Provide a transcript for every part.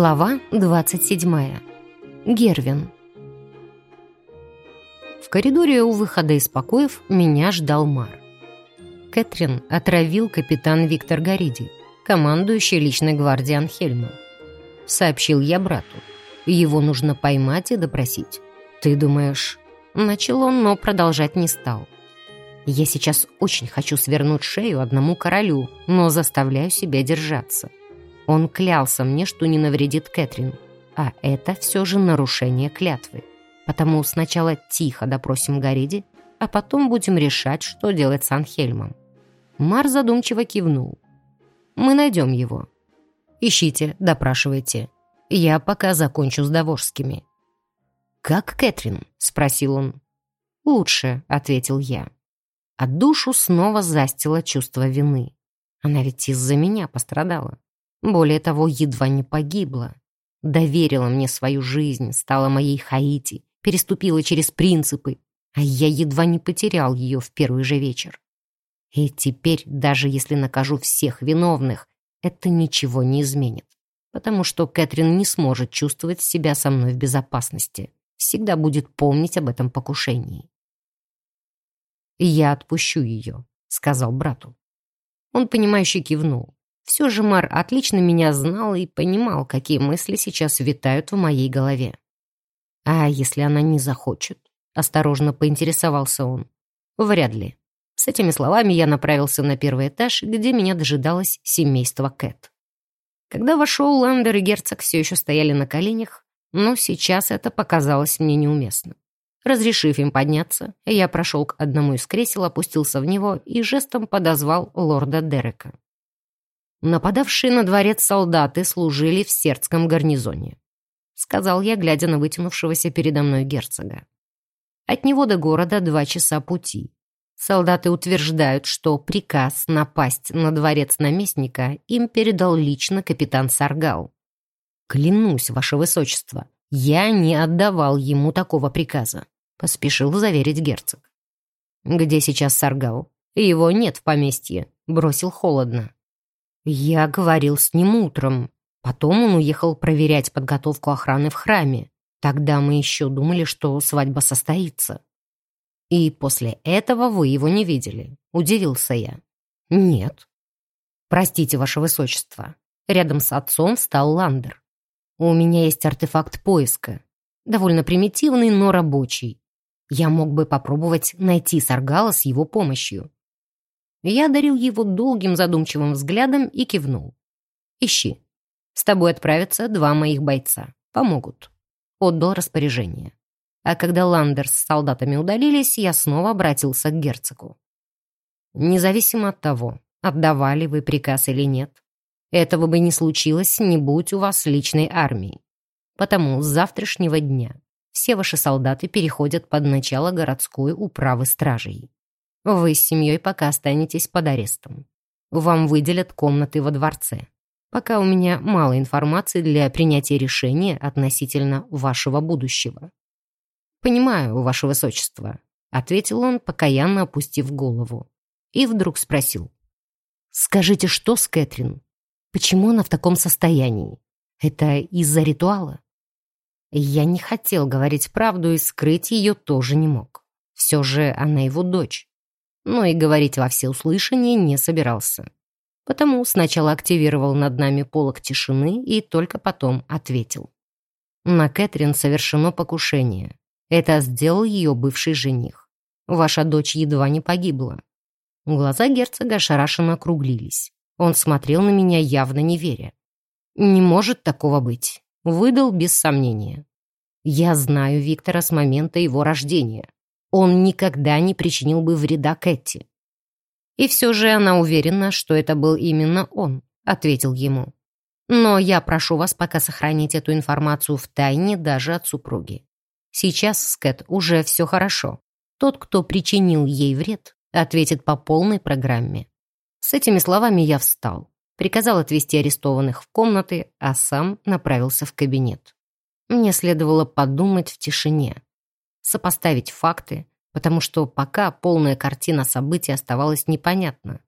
Глава 27. Гервин. В коридоре у выхода из покоев меня ждал Мар. Кэтрин отравил капитан Виктор Гориди, командующий личной гвардией Анхельма. Сообщил я брату. Его нужно поймать и допросить. Ты думаешь... Начал он, но продолжать не стал. Я сейчас очень хочу свернуть шею одному королю, но заставляю себя держаться. Он клялся мне, что не навредит Кэтрин. А это все же нарушение клятвы. Потому сначала тихо допросим Гориди, а потом будем решать, что делать с Анхельмом. Мар задумчиво кивнул. «Мы найдем его. Ищите, допрашивайте. Я пока закончу с Даворскими». «Как Кэтрин?» — спросил он. «Лучше», — ответил я. А душу снова застило чувство вины. Она ведь из-за меня пострадала. Более того, едва не погибла. Доверила мне свою жизнь, стала моей Хаити, переступила через принципы, а я едва не потерял ее в первый же вечер. И теперь, даже если накажу всех виновных, это ничего не изменит, потому что Кэтрин не сможет чувствовать себя со мной в безопасности, всегда будет помнить об этом покушении. «Я отпущу ее», — сказал брату. Он, понимающе кивнул. Все же Мар отлично меня знал и понимал, какие мысли сейчас витают в моей голове. «А если она не захочет?» — осторожно поинтересовался он. «Вряд ли». С этими словами я направился на первый этаж, где меня дожидалось семейство Кэт. Когда вошел Ландер и герцог все еще стояли на коленях, но сейчас это показалось мне неуместно. Разрешив им подняться, я прошел к одному из кресел, опустился в него и жестом подозвал лорда Дерека. Нападавшие на дворец солдаты служили в сердском гарнизоне. Сказал я, глядя на вытянувшегося передо мной герцога. От него до города два часа пути. Солдаты утверждают, что приказ напасть на дворец наместника им передал лично капитан Саргал. «Клянусь, ваше высочество, я не отдавал ему такого приказа», поспешил заверить герцог. «Где сейчас Саргал? Его нет в поместье», бросил холодно. Я говорил с ним утром. Потом он уехал проверять подготовку охраны в храме. Тогда мы еще думали, что свадьба состоится. И после этого вы его не видели. Удивился я. Нет. Простите, ваше высочество. Рядом с отцом стал Ландер. У меня есть артефакт поиска. Довольно примитивный, но рабочий. Я мог бы попробовать найти Саргала с его помощью. Я одарил его долгим задумчивым взглядом и кивнул. «Ищи. С тобой отправятся два моих бойца. Помогут». Отдал распоряжение. А когда Ландер с солдатами удалились, я снова обратился к герцогу. «Независимо от того, отдавали вы приказ или нет, этого бы не случилось, не будь у вас личной армии. Потому с завтрашнего дня все ваши солдаты переходят под начало городской управы стражей. Вы с семьей пока останетесь под арестом. Вам выделят комнаты во дворце. Пока у меня мало информации для принятия решения относительно вашего будущего. «Понимаю, ваше высочество», — ответил он, покаянно опустив голову. И вдруг спросил. «Скажите, что с Кэтрин? Почему она в таком состоянии? Это из-за ритуала?» Я не хотел говорить правду и скрыть ее тоже не мог. Все же она его дочь но и говорить во всеуслышание не собирался. Потому сначала активировал над нами полок тишины и только потом ответил. На Кэтрин совершено покушение. Это сделал ее бывший жених. Ваша дочь едва не погибла. Глаза герцога ошарашенно округлились. Он смотрел на меня, явно не веря. «Не может такого быть», — выдал без сомнения. «Я знаю Виктора с момента его рождения он никогда не причинил бы вреда Кэти. И все же она уверена, что это был именно он, ответил ему. Но я прошу вас пока сохранить эту информацию в тайне даже от супруги. Сейчас с Кэт уже все хорошо. Тот, кто причинил ей вред, ответит по полной программе. С этими словами я встал, приказал отвезти арестованных в комнаты, а сам направился в кабинет. Мне следовало подумать в тишине, сопоставить факты, потому что пока полная картина событий оставалась непонятна.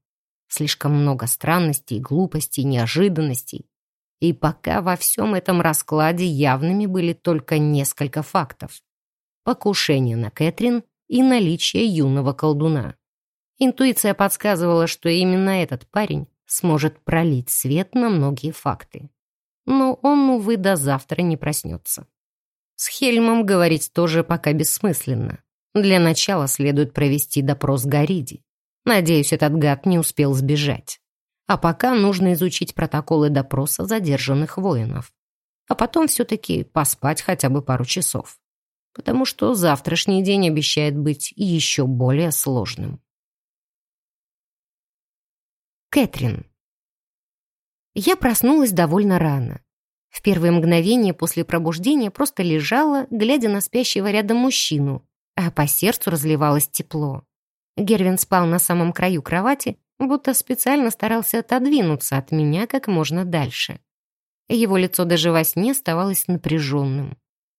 Слишком много странностей, глупостей, неожиданностей. И пока во всем этом раскладе явными были только несколько фактов. Покушение на Кэтрин и наличие юного колдуна. Интуиция подсказывала, что именно этот парень сможет пролить свет на многие факты. Но он, увы, до завтра не проснется. С Хельмом говорить тоже пока бессмысленно. Для начала следует провести допрос Гориди. Надеюсь, этот гад не успел сбежать. А пока нужно изучить протоколы допроса задержанных воинов. А потом все-таки поспать хотя бы пару часов. Потому что завтрашний день обещает быть еще более сложным. Кэтрин. Я проснулась довольно рано. В первые мгновения после пробуждения просто лежала, глядя на спящего рядом мужчину, а по сердцу разливалось тепло. Гервин спал на самом краю кровати, будто специально старался отодвинуться от меня как можно дальше. Его лицо даже во сне оставалось напряженным.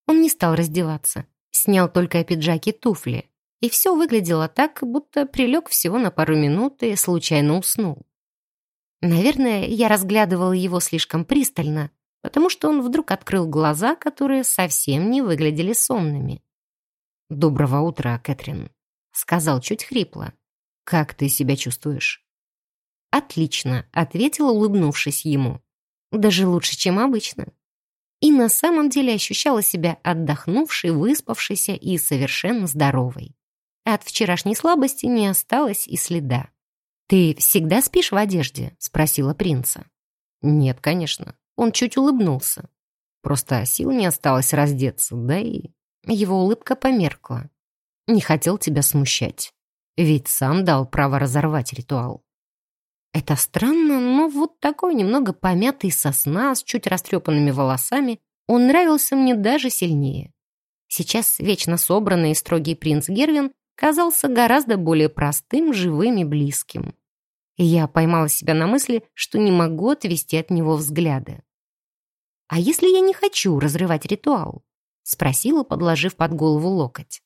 Он не стал раздеваться, снял только пиджаки туфли, и все выглядело так, будто прилег всего на пару минут и случайно уснул. Наверное, я разглядывала его слишком пристально, потому что он вдруг открыл глаза, которые совсем не выглядели сонными. «Доброго утра, Кэтрин», — сказал чуть хрипло. «Как ты себя чувствуешь?» «Отлично», — ответила, улыбнувшись ему. «Даже лучше, чем обычно». И на самом деле ощущала себя отдохнувшей, выспавшейся и совершенно здоровой. От вчерашней слабости не осталось и следа. «Ты всегда спишь в одежде?» — спросила принца. «Нет, конечно». Он чуть улыбнулся. Просто сил не осталось раздеться, да и... Его улыбка померкла. Не хотел тебя смущать. Ведь сам дал право разорвать ритуал. Это странно, но вот такой немного помятый сосна с чуть растрепанными волосами, он нравился мне даже сильнее. Сейчас вечно собранный и строгий принц Гервин казался гораздо более простым, живым и близким. И я поймала себя на мысли, что не могу отвести от него взгляды. «А если я не хочу разрывать ритуал?» — спросила, подложив под голову локоть.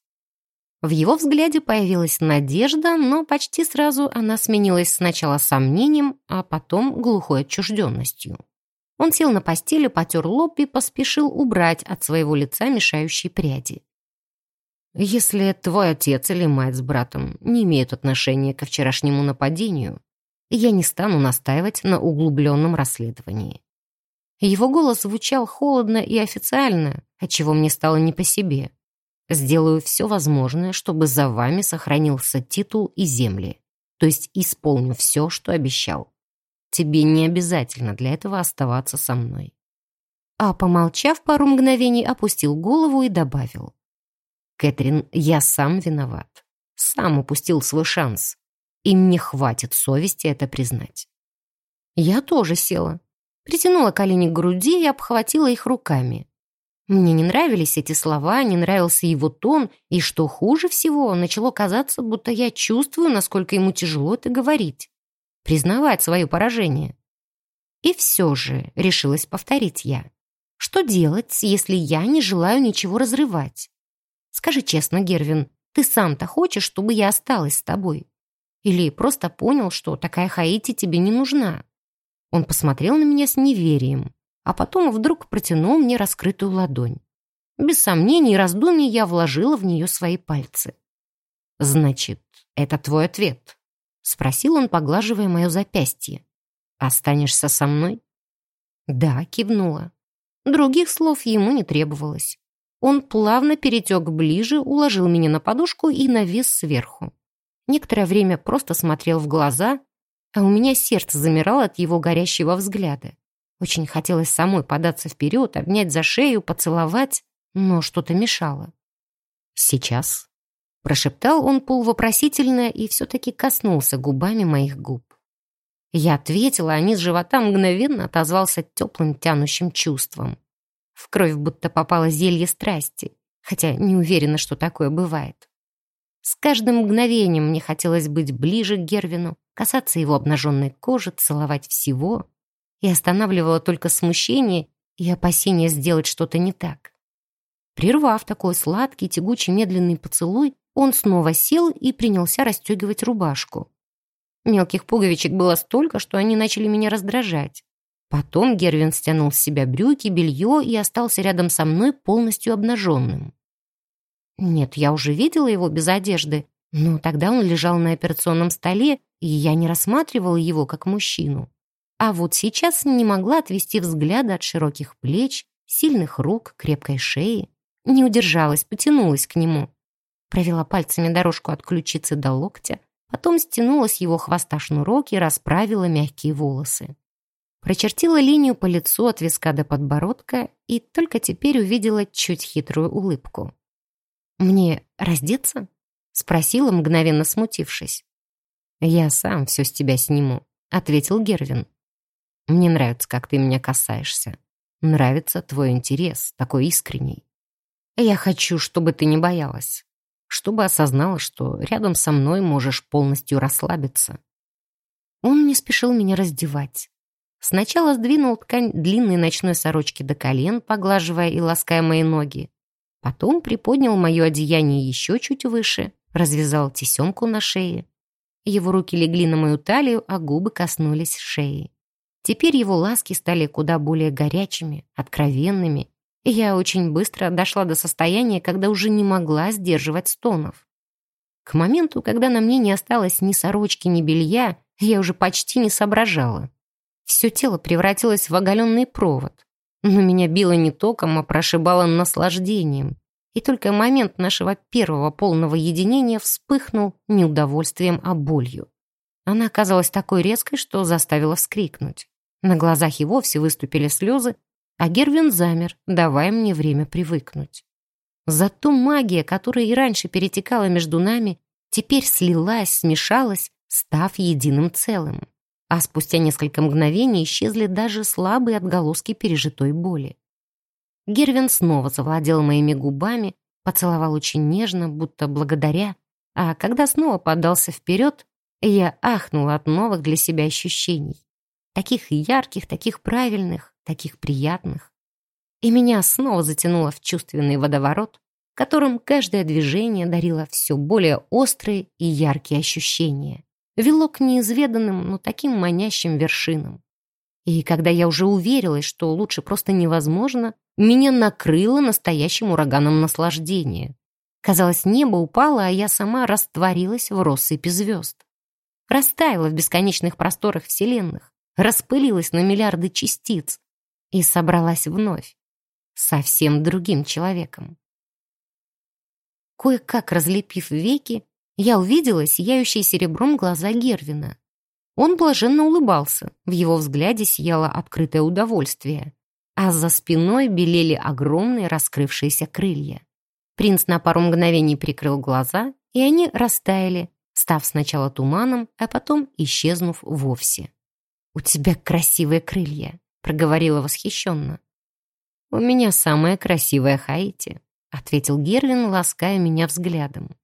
В его взгляде появилась надежда, но почти сразу она сменилась сначала сомнением, а потом глухой отчужденностью. Он сел на постели, потер лоб и поспешил убрать от своего лица мешающие пряди. «Если твой отец или мать с братом не имеют отношения ко вчерашнему нападению, я не стану настаивать на углубленном расследовании. Его голос звучал холодно и официально, отчего мне стало не по себе. Сделаю все возможное, чтобы за вами сохранился титул и земли. То есть исполню все, что обещал. Тебе не обязательно для этого оставаться со мной. А помолчав пару мгновений, опустил голову и добавил. Кэтрин, я сам виноват. Сам упустил свой шанс и мне хватит совести это признать. Я тоже села, притянула колени к груди и обхватила их руками. Мне не нравились эти слова, не нравился его тон, и, что хуже всего, начало казаться, будто я чувствую, насколько ему тяжело это говорить, признавать свое поражение. И все же, решилась повторить я, что делать, если я не желаю ничего разрывать? Скажи честно, Гервин, ты сам-то хочешь, чтобы я осталась с тобой? Или просто понял, что такая Хаити тебе не нужна. Он посмотрел на меня с неверием, а потом вдруг протянул мне раскрытую ладонь. Без сомнений и раздумий я вложила в нее свои пальцы. «Значит, это твой ответ?» — спросил он, поглаживая мое запястье. «Останешься со мной?» «Да», — кивнула. Других слов ему не требовалось. Он плавно перетек ближе, уложил меня на подушку и навис сверху. Некоторое время просто смотрел в глаза, а у меня сердце замирало от его горящего взгляда. Очень хотелось самой податься вперед, обнять за шею, поцеловать, но что-то мешало. «Сейчас», — прошептал он полувопросительно и все-таки коснулся губами моих губ. Я ответила, а низ живота мгновенно отозвался теплым тянущим чувством. В кровь будто попало зелье страсти, хотя не уверена, что такое бывает. С каждым мгновением мне хотелось быть ближе к Гервину, касаться его обнаженной кожи, целовать всего. И останавливало только смущение и опасение сделать что-то не так. Прервав такой сладкий, тягучий, медленный поцелуй, он снова сел и принялся расстегивать рубашку. Мелких пуговичек было столько, что они начали меня раздражать. Потом Гервин стянул с себя брюки, белье и остался рядом со мной полностью обнаженным. Нет, я уже видела его без одежды, но тогда он лежал на операционном столе, и я не рассматривала его как мужчину. А вот сейчас не могла отвести взгляда от широких плеч, сильных рук, крепкой шеи. Не удержалась, потянулась к нему. Провела пальцами дорожку от ключицы до локтя, потом стянула с его хвоста шнурок и расправила мягкие волосы. Прочертила линию по лицу от виска до подбородка и только теперь увидела чуть хитрую улыбку. «Мне раздеться?» — спросила, мгновенно смутившись. «Я сам все с тебя сниму», — ответил Гервин. «Мне нравится, как ты меня касаешься. Нравится твой интерес, такой искренний. Я хочу, чтобы ты не боялась, чтобы осознала, что рядом со мной можешь полностью расслабиться». Он не спешил меня раздевать. Сначала сдвинул ткань длинной ночной сорочки до колен, поглаживая и лаская мои ноги. Потом приподнял мое одеяние еще чуть выше, развязал тесемку на шее. Его руки легли на мою талию, а губы коснулись шеи. Теперь его ласки стали куда более горячими, откровенными, я очень быстро дошла до состояния, когда уже не могла сдерживать стонов. К моменту, когда на мне не осталось ни сорочки, ни белья, я уже почти не соображала. Все тело превратилось в оголенный провод. Но меня било не током, а прошибало наслаждением. И только момент нашего первого полного единения вспыхнул неудовольствием, а болью. Она оказалась такой резкой, что заставила вскрикнуть. На глазах и вовсе выступили слезы, а Гервин замер, давая мне время привыкнуть. Зато магия, которая и раньше перетекала между нами, теперь слилась, смешалась, став единым целым а спустя несколько мгновений исчезли даже слабые отголоски пережитой боли. Гервин снова завладел моими губами, поцеловал очень нежно, будто благодаря, а когда снова подался вперед, я ахнула от новых для себя ощущений. Таких ярких, таких правильных, таких приятных. И меня снова затянуло в чувственный водоворот, в котором каждое движение дарило все более острые и яркие ощущения вело к неизведанным, но таким манящим вершинам. И когда я уже уверилась, что лучше просто невозможно, меня накрыло настоящим ураганом наслаждения. Казалось, небо упало, а я сама растворилась в россыпи звезд. Растаяла в бесконечных просторах вселенных, распылилась на миллиарды частиц и собралась вновь, совсем другим человеком. Кое-как разлепив веки, я увидела сияющие серебром глаза Гервина. Он блаженно улыбался, в его взгляде сияло открытое удовольствие, а за спиной белели огромные раскрывшиеся крылья. Принц на пару мгновений прикрыл глаза, и они растаяли, став сначала туманом, а потом исчезнув вовсе. «У тебя красивые крылья», — проговорила восхищенно. «У меня самая красивая Хаити», — ответил Гервин, лаская меня взглядом.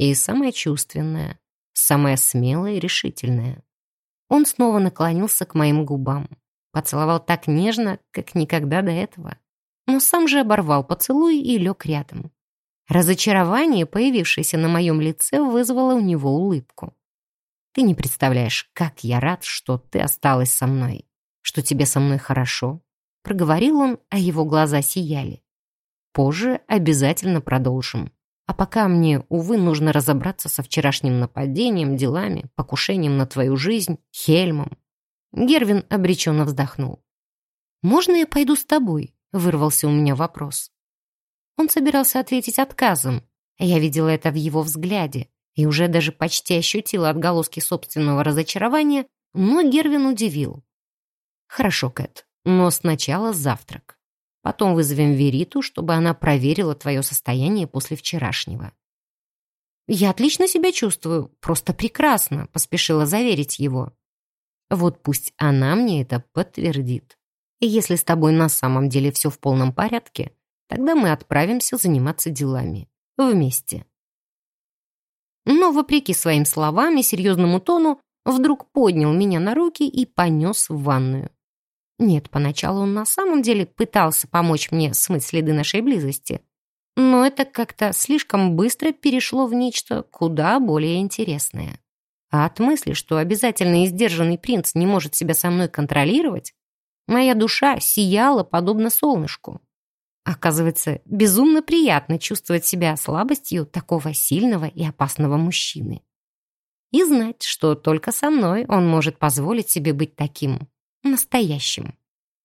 И самая чувственная, самая смелая и решительная. Он снова наклонился к моим губам. Поцеловал так нежно, как никогда до этого. Но сам же оборвал поцелуй и лег рядом. Разочарование, появившееся на моем лице, вызвало у него улыбку. «Ты не представляешь, как я рад, что ты осталась со мной, что тебе со мной хорошо», — проговорил он, а его глаза сияли. «Позже обязательно продолжим. А пока мне, увы, нужно разобраться со вчерашним нападением, делами, покушением на твою жизнь, Хельмом. Гервин обреченно вздохнул. «Можно я пойду с тобой?» — вырвался у меня вопрос. Он собирался ответить отказом. Я видела это в его взгляде и уже даже почти ощутила отголоски собственного разочарования, но Гервин удивил. «Хорошо, Кэт, но сначала завтрак». Потом вызовем Вериту, чтобы она проверила твое состояние после вчерашнего». «Я отлично себя чувствую, просто прекрасно», — поспешила заверить его. «Вот пусть она мне это подтвердит. И если с тобой на самом деле все в полном порядке, тогда мы отправимся заниматься делами. Вместе». Но, вопреки своим словам и серьезному тону, вдруг поднял меня на руки и понес в ванную. Нет, поначалу он на самом деле пытался помочь мне смыть следы нашей близости. Но это как-то слишком быстро перешло в нечто куда более интересное. А от мысли, что обязательно издержанный принц не может себя со мной контролировать, Моя душа сияла, подобно солнышку. Оказывается, безумно приятно чувствовать себя слабостью такого сильного и опасного мужчины. И знать, что только со мной он может позволить себе быть таким настоящим.